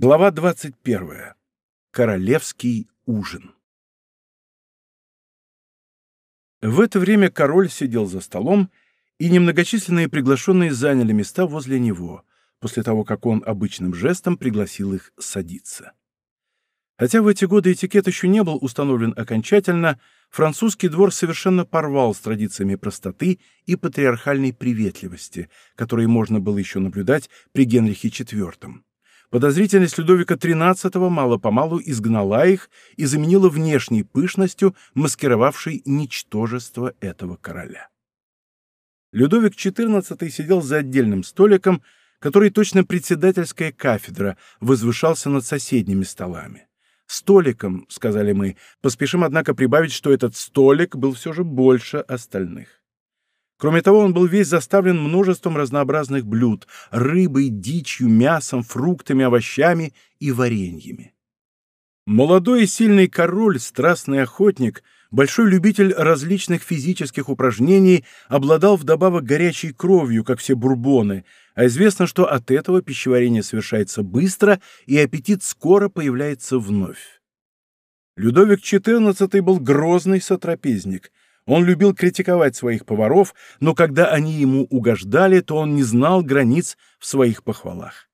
Глава 21. Королевский ужин. В это время король сидел за столом, и немногочисленные приглашенные заняли места возле него, после того, как он обычным жестом пригласил их садиться. Хотя в эти годы этикет еще не был установлен окончательно, французский двор совершенно порвал с традициями простоты и патриархальной приветливости, которые можно было еще наблюдать при Генрихе IV. Подозрительность Людовика XIII мало-помалу изгнала их и заменила внешней пышностью, маскировавшей ничтожество этого короля. Людовик XIV сидел за отдельным столиком, который точно председательская кафедра возвышался над соседними столами столиком, — сказали мы. Поспешим, однако, прибавить, что этот столик был все же больше остальных. Кроме того, он был весь заставлен множеством разнообразных блюд — рыбой, дичью, мясом, фруктами, овощами и вареньями. Молодой и сильный король, страстный охотник — большой любитель различных физических упражнений, обладал вдобавок горячей кровью, как все бурбоны, а известно, что от этого пищеварение совершается быстро и аппетит скоро появляется вновь. Людовик XIV был грозный сотрапезник. Он любил критиковать своих поваров, но когда они ему угождали, то он не знал границ в своих похвалах.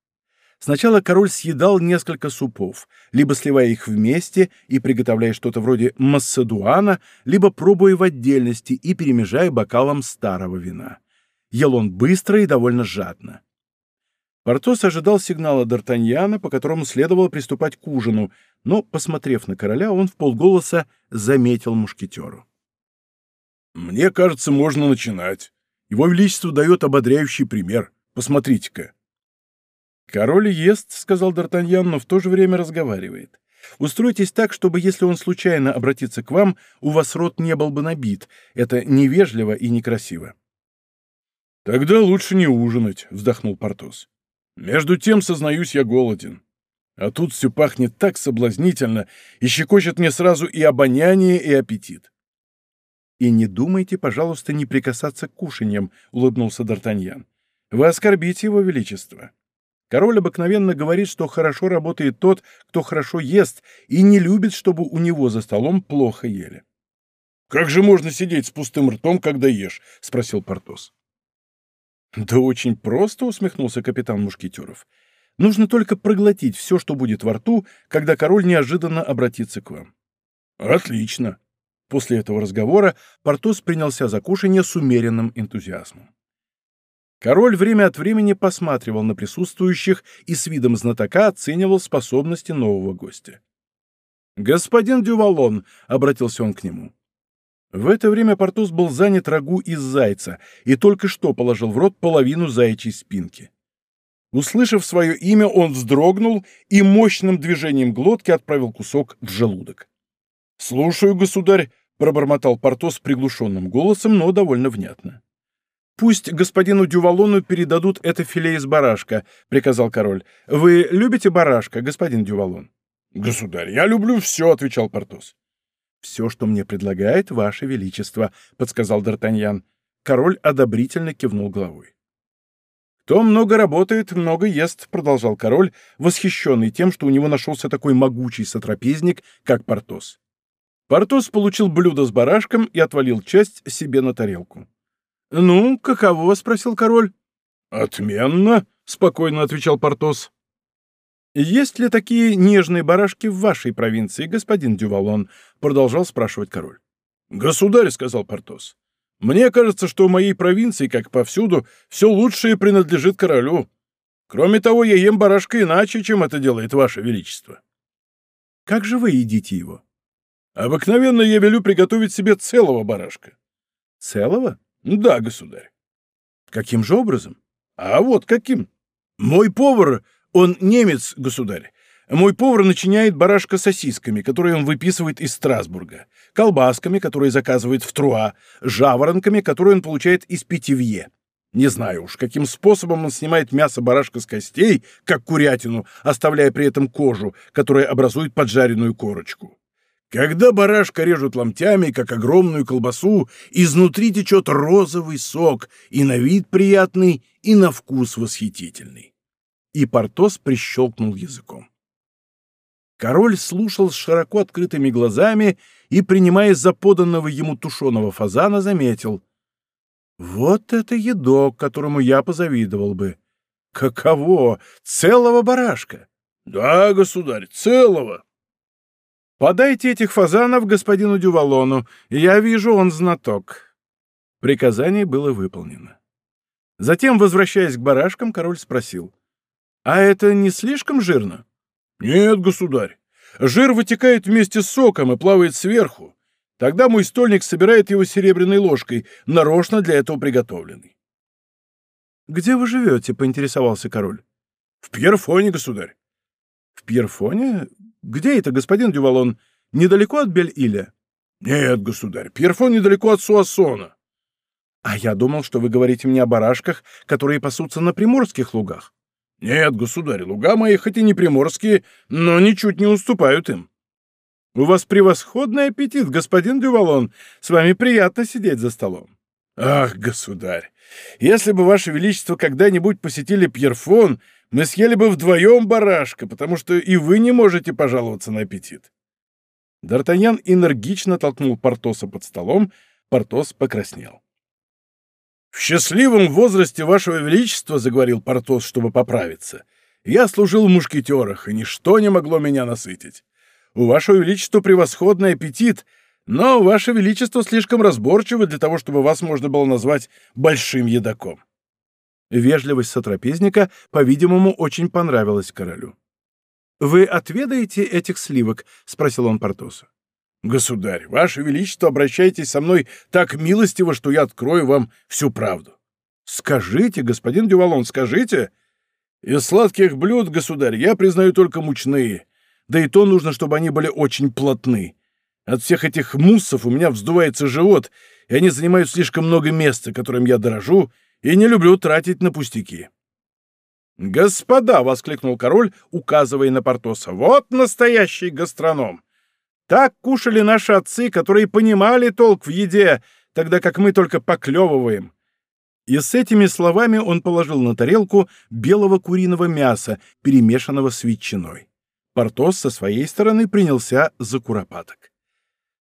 Сначала король съедал несколько супов, либо сливая их вместе и приготовляя что-то вроде массадуана, либо пробуя в отдельности и перемежая бокалом старого вина. Ел он быстро и довольно жадно. Портос ожидал сигнала Д'Артаньяна, по которому следовало приступать к ужину, но, посмотрев на короля, он в полголоса заметил мушкетеру. «Мне кажется, можно начинать. Его Величество дает ободряющий пример. Посмотрите-ка». «Король ест», — сказал Д'Артаньян, — «но в то же время разговаривает. Устройтесь так, чтобы, если он случайно обратится к вам, у вас рот не был бы набит. Это невежливо и некрасиво». «Тогда лучше не ужинать», — вздохнул Портос. «Между тем, сознаюсь, я голоден. А тут все пахнет так соблазнительно и щекочет мне сразу и обоняние, и аппетит». «И не думайте, пожалуйста, не прикасаться к кушаньям», — улыбнулся Д'Артаньян. «Вы оскорбите его величество». Король обыкновенно говорит, что хорошо работает тот, кто хорошо ест, и не любит, чтобы у него за столом плохо ели. «Как же можно сидеть с пустым ртом, когда ешь?» — спросил Портос. «Да очень просто», — усмехнулся капитан Мушкетеров. «Нужно только проглотить все, что будет во рту, когда король неожиданно обратится к вам». «Отлично». После этого разговора Портос принялся за кушанье с умеренным энтузиазмом. Король время от времени посматривал на присутствующих и с видом знатока оценивал способности нового гостя. «Господин Дювалон», — обратился он к нему. В это время Портос был занят рагу из зайца и только что положил в рот половину заячьей спинки. Услышав свое имя, он вздрогнул и мощным движением глотки отправил кусок в желудок. «Слушаю, государь», — пробормотал Портос приглушенным голосом, но довольно внятно. «Пусть господину Дювалону передадут это филе из барашка», — приказал король. «Вы любите барашка, господин Дювалон?» «Государь, я люблю все», — отвечал Портос. «Все, что мне предлагает Ваше Величество», — подсказал Д'Артаньян. Король одобрительно кивнул головой. «Кто много работает, много ест», — продолжал король, восхищенный тем, что у него нашелся такой могучий сотрапезник, как Портос. Портос получил блюдо с барашком и отвалил часть себе на тарелку. «Ну, каково?» — спросил король. «Отменно», — спокойно отвечал Портос. «Есть ли такие нежные барашки в вашей провинции, господин Дювалон?» — продолжал спрашивать король. «Государь», — сказал Портос, — «мне кажется, что в моей провинции, как повсюду, все лучшее принадлежит королю. Кроме того, я ем барашка иначе, чем это делает ваше величество». «Как же вы едите его?» «Обыкновенно я велю приготовить себе целого барашка». «Целого?» Да, государь. Каким же образом? А вот каким. Мой повар, он немец, государь. Мой повар начиняет барашка сосисками, которые он выписывает из Страсбурга, колбасками, которые заказывает в Труа, жаворонками, которые он получает из Питивье. Не знаю уж, каким способом он снимает мясо барашка с костей, как курятину, оставляя при этом кожу, которая образует поджаренную корочку. Когда барашка режут ломтями, как огромную колбасу, изнутри течет розовый сок, и на вид приятный, и на вкус восхитительный. И Портос прищелкнул языком. Король слушал с широко открытыми глазами и, принимая за поданного ему тушеного фазана, заметил. «Вот это едок, которому я позавидовал бы! Каково? Целого барашка!» «Да, государь, целого!» «Подайте этих фазанов господину Дювалону, я вижу, он знаток». Приказание было выполнено. Затем, возвращаясь к барашкам, король спросил. «А это не слишком жирно?» «Нет, государь. Жир вытекает вместе с соком и плавает сверху. Тогда мой стольник собирает его серебряной ложкой, нарочно для этого приготовленный». «Где вы живете?» — поинтересовался король. «В Пьерфоне, государь». «В Пьерфоне? Где это, господин Дювалон? Недалеко от Бель-Иля?» «Нет, государь, Пьерфон недалеко от Суассона». «А я думал, что вы говорите мне о барашках, которые пасутся на приморских лугах». «Нет, государь, луга мои хоть и не приморские, но ничуть не уступают им». «У вас превосходный аппетит, господин Дювалон. С вами приятно сидеть за столом». «Ах, государь, если бы ваше величество когда-нибудь посетили Пьерфон, мы съели бы вдвоем барашка, потому что и вы не можете пожаловаться на аппетит». Д'Артаньян энергично толкнул Портоса под столом, Портос покраснел. «В счастливом возрасте, Вашего Величества, — заговорил Портос, чтобы поправиться, — я служил в мушкетерах, и ничто не могло меня насытить. У Вашего Величества превосходный аппетит, но Ваше Величество слишком разборчиво для того, чтобы вас можно было назвать большим едоком». Вежливость сотрапезника, по-видимому, очень понравилась королю. «Вы отведаете этих сливок?» — спросил он Портоса. «Государь, ваше величество, обращайтесь со мной так милостиво, что я открою вам всю правду». «Скажите, господин Дювалон, скажите!» «Из сладких блюд, государь, я признаю только мучные, да и то нужно, чтобы они были очень плотны. От всех этих муссов у меня вздувается живот, и они занимают слишком много места, которым я дорожу, и не люблю тратить на пустяки». «Господа!» — воскликнул король, указывая на Портоса. «Вот настоящий гастроном! Так кушали наши отцы, которые понимали толк в еде, тогда как мы только поклевываем. И с этими словами он положил на тарелку белого куриного мяса, перемешанного с ветчиной. Портос со своей стороны принялся за куропаток.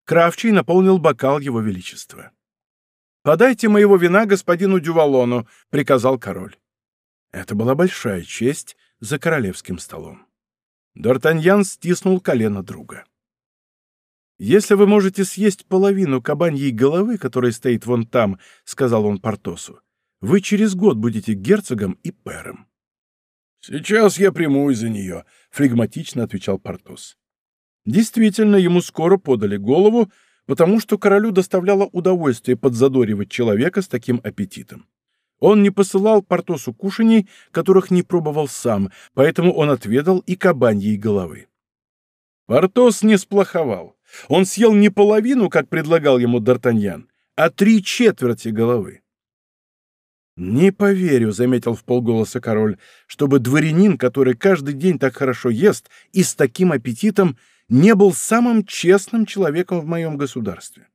Кравчий наполнил бокал его величества. «Подайте моего вина господину Дювалону», — приказал король. Это была большая честь за королевским столом. Д'Артаньян стиснул колено друга. «Если вы можете съесть половину кабаньей головы, которая стоит вон там», — сказал он Портосу, — «вы через год будете герцогом и пэром». «Сейчас я примусь за нее», — флегматично отвечал Портос. Действительно, ему скоро подали голову, потому что королю доставляло удовольствие подзадоривать человека с таким аппетитом. Он не посылал Портосу кушаний, которых не пробовал сам, поэтому он отведал и кабаньей головы. Портос не сплоховал. Он съел не половину, как предлагал ему Д'Артаньян, а три четверти головы. «Не поверю», — заметил в полголоса король, «чтобы дворянин, который каждый день так хорошо ест и с таким аппетитом, не был самым честным человеком в моем государстве».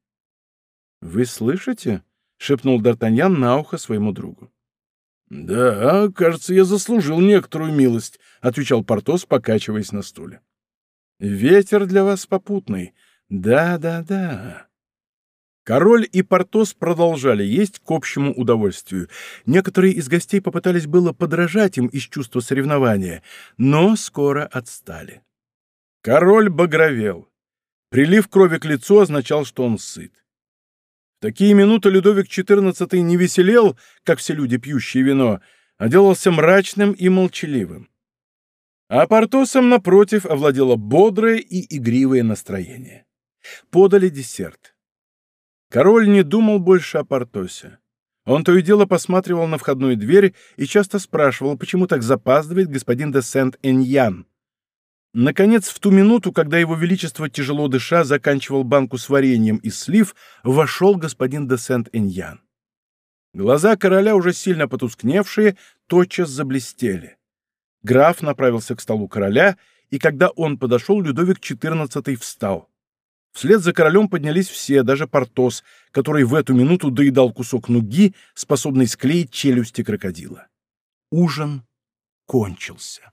«Вы слышите?» — шепнул Д'Артаньян на ухо своему другу. «Да, кажется, я заслужил некоторую милость», — отвечал Портос, покачиваясь на стуле. «Ветер для вас попутный», да-да-да. Король и Портос продолжали есть к общему удовольствию. Некоторые из гостей попытались было подражать им из чувства соревнования, но скоро отстали. Король багровел. Прилив крови к лицу означал, что он сыт. В такие минуты Людовик XIV не веселел, как все люди, пьющие вино, а делался мрачным и молчаливым. А Портосом, напротив, овладело бодрое и игривое настроение. Подали десерт. Король не думал больше о Портосе. Он то и дело посматривал на входную дверь и часто спрашивал, почему так запаздывает господин де Сент-Эньян. Наконец, в ту минуту, когда его величество, тяжело дыша, заканчивал банку с вареньем из слив, вошел господин де Сент-Эньян. Глаза короля, уже сильно потускневшие, тотчас заблестели. Граф направился к столу короля, и когда он подошел, Людовик XIV встал. Вслед за королем поднялись все, даже Портос, который в эту минуту доедал кусок нуги, способный склеить челюсти крокодила. Ужин кончился.